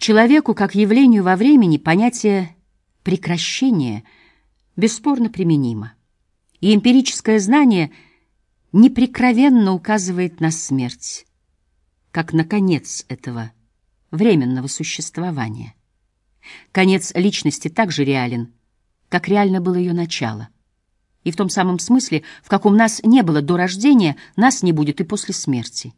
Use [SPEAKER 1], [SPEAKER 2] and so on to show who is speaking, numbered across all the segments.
[SPEAKER 1] человеку как явлению во времени понятие прекращения бесспорно применимо, и эмпирическое знание непрекровенно указывает на смерть, как на конец этого временного существования. Конец личности также реален, как реально было ее начало. И в том самом смысле, в каком нас не было до рождения, нас не будет и после смерти.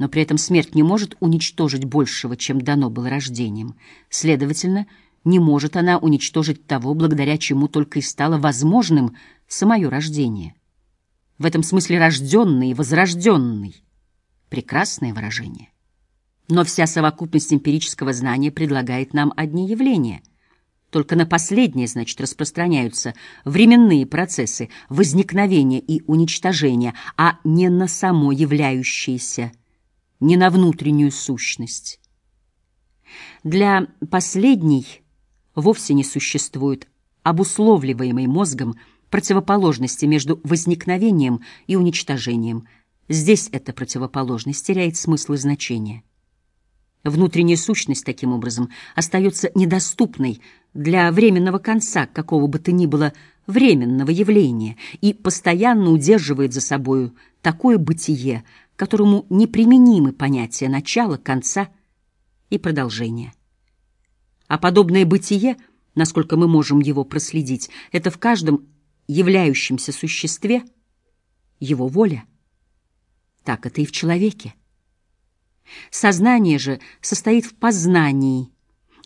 [SPEAKER 1] Но при этом смерть не может уничтожить большего, чем дано было рождением. Следовательно, не может она уничтожить того, благодаря чему только и стало возможным самое рождение. В этом смысле рожденный и возрожденный. Прекрасное выражение. Но вся совокупность эмпирического знания предлагает нам одни явления. Только на последнее, значит, распространяются временные процессы возникновения и уничтожения, а не на само являющееся, не на внутреннюю сущность. Для последней вовсе не существует обусловливаемой мозгом противоположности между возникновением и уничтожением. Здесь эта противоположность теряет смысл и значение. Внутренняя сущность, таким образом, остается недоступной для временного конца какого бы то ни было временного явления и постоянно удерживает за собою такое бытие, которому неприменимы понятия начала, конца и продолжения. А подобное бытие, насколько мы можем его проследить, это в каждом являющемся существе его воля. Так это и в человеке. Сознание же состоит в познании,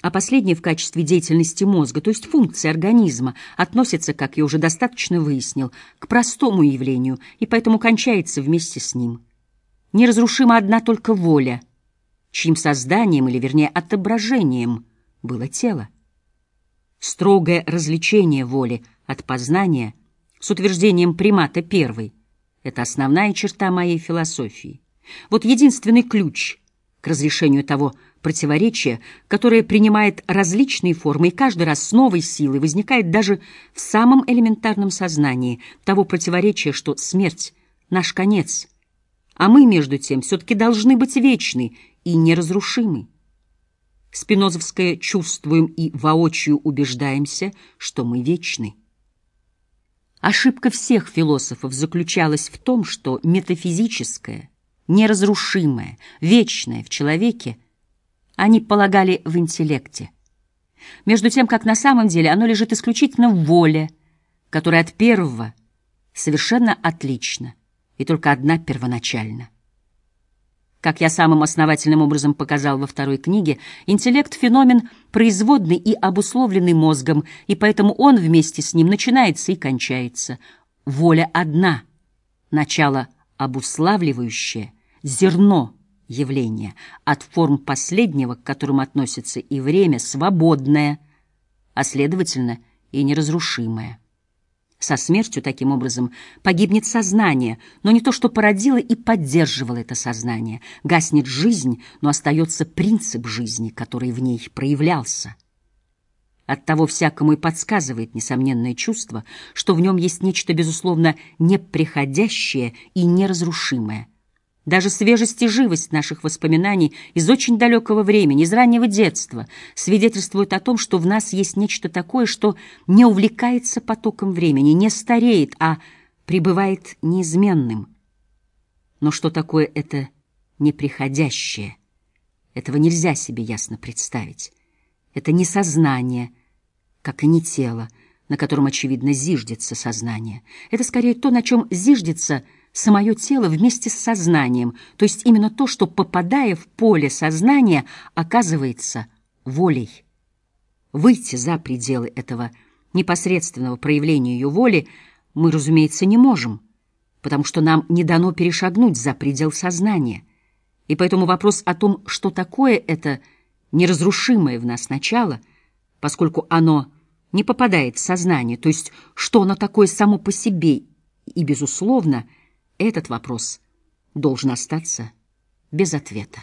[SPEAKER 1] а последнее в качестве деятельности мозга, то есть функции организма, относится, как я уже достаточно выяснил, к простому явлению и поэтому кончается вместе с ним. Неразрушима одна только воля, чьим созданием, или вернее отображением, было тело. Строгое развлечение воли от познания с утверждением примата первой — это основная черта моей философии. Вот единственный ключ к разрешению того противоречия, которое принимает различные формы и каждый раз с новой силой возникает даже в самом элементарном сознании того противоречия, что смерть — наш конец, а мы, между тем, все-таки должны быть вечны и неразрушимы. Спинозовское чувствуем и воочию убеждаемся, что мы вечны. Ошибка всех философов заключалась в том, что метафизическое — неразрушимое, вечное в человеке, они полагали в интеллекте. Между тем, как на самом деле оно лежит исключительно в воле, которая от первого совершенно отлична, и только одна первоначальна. Как я самым основательным образом показал во второй книге, интеллект — феномен производный и обусловленный мозгом, и поэтому он вместе с ним начинается и кончается. Воля одна, начало обуславливающее, зерно явления, от форм последнего, к которым относится и время, свободное, а, следовательно, и неразрушимое. Со смертью, таким образом, погибнет сознание, но не то, что породило и поддерживало это сознание. Гаснет жизнь, но остается принцип жизни, который в ней проявлялся. Оттого всякому и подсказывает несомненное чувство, что в нем есть нечто, безусловно, неприходящее и неразрушимое. Даже свежесть и живость наших воспоминаний из очень далекого времени, из раннего детства, свидетельствуют о том, что в нас есть нечто такое, что не увлекается потоком времени, не стареет, а пребывает неизменным. Но что такое это неприходящее? Этого нельзя себе ясно представить. Это не сознание, как и не тело, на котором, очевидно, зиждется сознание. Это скорее то, на чем зиждется самое тело вместе с сознанием, то есть именно то, что, попадая в поле сознания, оказывается волей. Выйти за пределы этого непосредственного проявления ее воли мы, разумеется, не можем, потому что нам не дано перешагнуть за предел сознания. И поэтому вопрос о том, что такое это – неразрушимое в нас начало, поскольку оно не попадает в сознание, то есть что оно такое само по себе, и, безусловно, этот вопрос должен остаться без ответа.